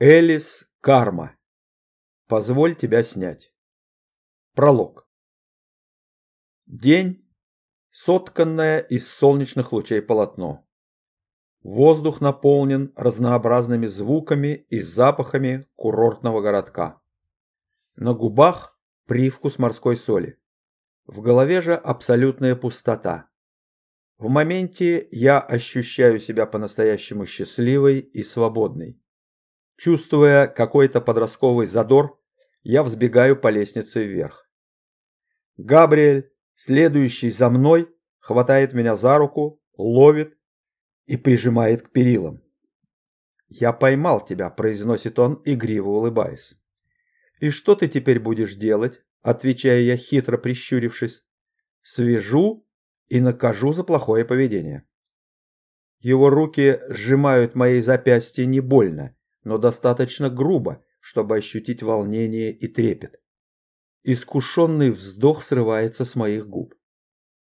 Элис Карма. Позволь тебя снять. Пролог. День – сотканное из солнечных лучей полотно. Воздух наполнен разнообразными звуками и запахами курортного городка. На губах привкус морской соли. В голове же абсолютная пустота. В моменте я ощущаю себя по-настоящему счастливой и свободной. Чувствуя какой-то подростковый задор, я взбегаю по лестнице вверх. Габриэль, следующий за мной, хватает меня за руку, ловит и прижимает к перилам. «Я поймал тебя», — произносит он, игриво улыбаясь. «И что ты теперь будешь делать?» — отвечаю я, хитро прищурившись. «Свяжу и накажу за плохое поведение». Его руки сжимают мои запястья не больно, но достаточно грубо, чтобы ощутить волнение и трепет. Искушенный вздох срывается с моих губ.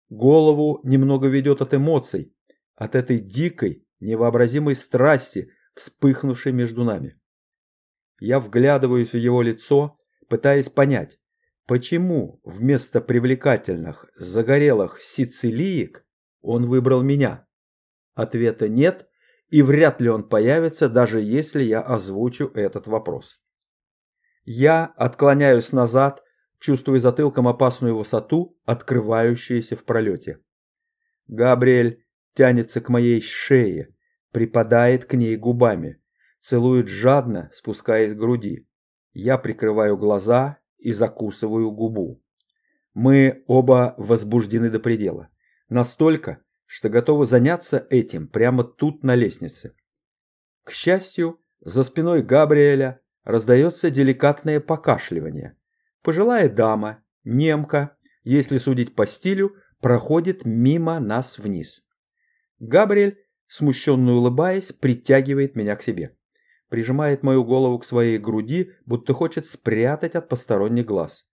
Голову немного ведет от эмоций, от этой дикой, невообразимой страсти, вспыхнувшей между нами. Я вглядываюсь в его лицо, пытаясь понять, почему вместо привлекательных, загорелых сицилиек он выбрал меня. Ответа нет, и вряд ли он появится, даже если я озвучу этот вопрос. Я отклоняюсь назад, чувствуя затылком опасную высоту, открывающуюся в пролете. Габриэль тянется к моей шее, припадает к ней губами, целует жадно, спускаясь к груди. Я прикрываю глаза и закусываю губу. Мы оба возбуждены до предела. Настолько, что готовы заняться этим прямо тут на лестнице. К счастью, за спиной Габриэля раздается деликатное покашливание. Пожилая дама, немка, если судить по стилю, проходит мимо нас вниз. Габриэль, смущенно улыбаясь, притягивает меня к себе. Прижимает мою голову к своей груди, будто хочет спрятать от посторонних глаз.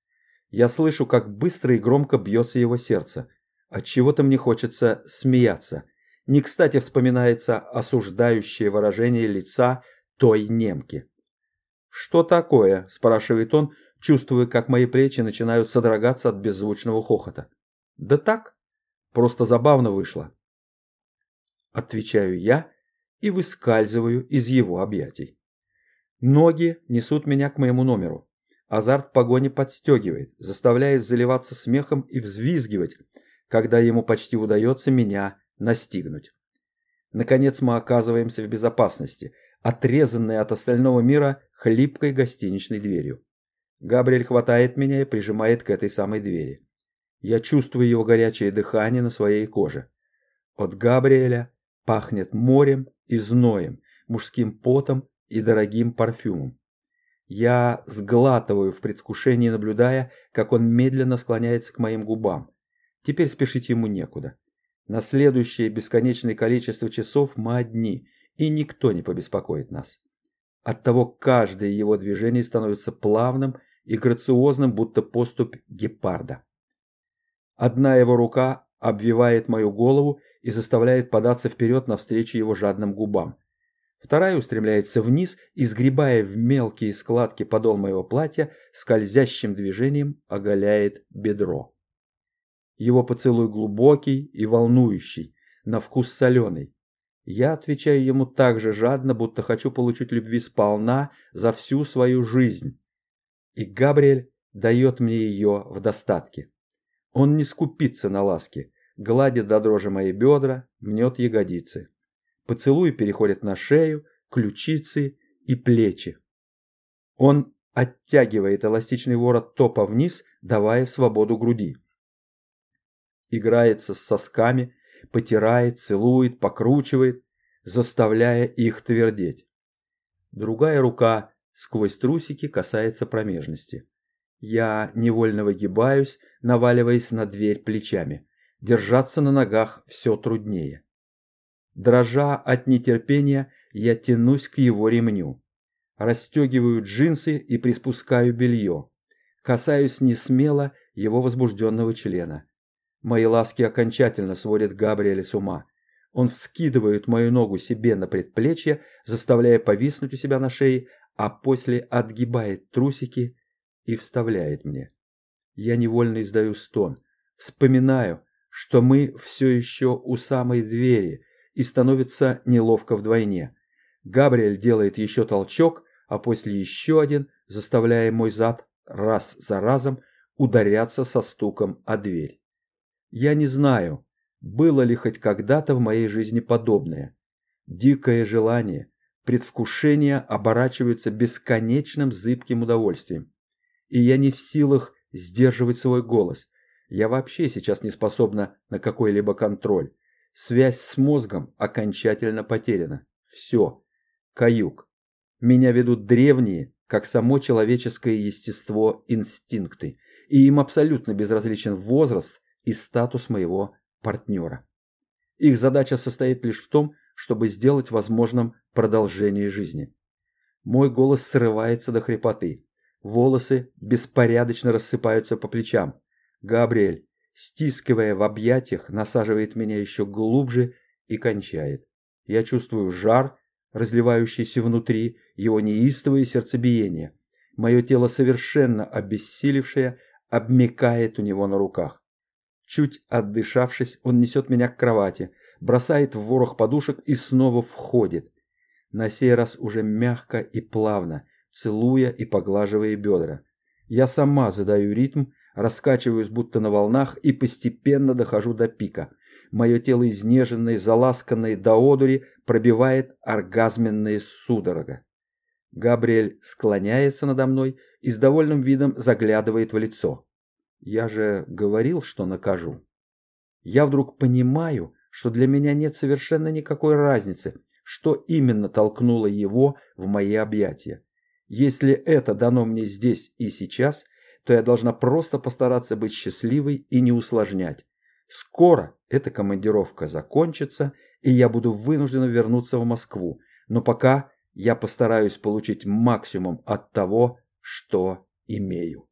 Я слышу, как быстро и громко бьется его сердце. От чего-то мне хочется смеяться. Не кстати вспоминается осуждающее выражение лица той немки. «Что такое?» – спрашивает он, чувствуя, как мои плечи начинают содрогаться от беззвучного хохота. «Да так, просто забавно вышло». Отвечаю я и выскальзываю из его объятий. Ноги несут меня к моему номеру. Азарт погони подстегивает, заставляет заливаться смехом и взвизгивать, когда ему почти удается меня настигнуть. Наконец мы оказываемся в безопасности, отрезанные от остального мира хлипкой гостиничной дверью. Габриэль хватает меня и прижимает к этой самой двери. Я чувствую его горячее дыхание на своей коже. От Габриэля пахнет морем и зноем, мужским потом и дорогим парфюмом. Я сглатываю в предвкушении, наблюдая, как он медленно склоняется к моим губам. Теперь спешить ему некуда. На следующее бесконечное количество часов мы одни, и никто не побеспокоит нас. Оттого каждое его движение становится плавным и грациозным, будто поступь гепарда. Одна его рука обвивает мою голову и заставляет податься вперед навстречу его жадным губам. Вторая устремляется вниз и, сгребая в мелкие складки подол моего платья, скользящим движением оголяет бедро. Его поцелуй глубокий и волнующий, на вкус соленый. Я отвечаю ему так же жадно, будто хочу получить любви сполна за всю свою жизнь. И Габриэль дает мне ее в достатке. Он не скупится на ласки, гладит до дрожи мои бедра, мнет ягодицы. Поцелуи переходят на шею, ключицы и плечи. Он оттягивает эластичный ворот топа вниз, давая свободу груди играется с сосками, потирает, целует, покручивает, заставляя их твердеть. Другая рука сквозь трусики касается промежности. Я невольно выгибаюсь, наваливаясь на дверь плечами. Держаться на ногах все труднее. Дрожа от нетерпения, я тянусь к его ремню. Расстегиваю джинсы и приспускаю белье. Касаюсь несмело его возбужденного члена. Мои ласки окончательно сводят Габриэля с ума. Он вскидывает мою ногу себе на предплечье, заставляя повиснуть у себя на шее, а после отгибает трусики и вставляет мне. Я невольно издаю стон. Вспоминаю, что мы все еще у самой двери, и становится неловко вдвойне. Габриэль делает еще толчок, а после еще один, заставляя мой зад раз за разом ударяться со стуком о дверь. Я не знаю, было ли хоть когда-то в моей жизни подобное. Дикое желание, предвкушение оборачиваются бесконечным зыбким удовольствием. И я не в силах сдерживать свой голос. Я вообще сейчас не способна на какой-либо контроль. Связь с мозгом окончательно потеряна. Все. Каюк. Меня ведут древние, как само человеческое естество, инстинкты. И им абсолютно безразличен возраст и статус моего партнера. Их задача состоит лишь в том, чтобы сделать возможным продолжение жизни. Мой голос срывается до хрипоты. Волосы беспорядочно рассыпаются по плечам. Габриэль, стискивая в объятиях, насаживает меня еще глубже и кончает. Я чувствую жар, разливающийся внутри, его неистовое сердцебиение. Мое тело, совершенно обессилевшее, обмекает у него на руках. Чуть отдышавшись, он несет меня к кровати, бросает в ворох подушек и снова входит. На сей раз уже мягко и плавно, целуя и поглаживая бедра. Я сама задаю ритм, раскачиваюсь будто на волнах и постепенно дохожу до пика. Мое тело изнеженное, заласканное до одури, пробивает оргазменная судорога. Габриэль склоняется надо мной и с довольным видом заглядывает в лицо. Я же говорил, что накажу. Я вдруг понимаю, что для меня нет совершенно никакой разницы, что именно толкнуло его в мои объятия. Если это дано мне здесь и сейчас, то я должна просто постараться быть счастливой и не усложнять. Скоро эта командировка закончится, и я буду вынуждена вернуться в Москву. Но пока я постараюсь получить максимум от того, что имею.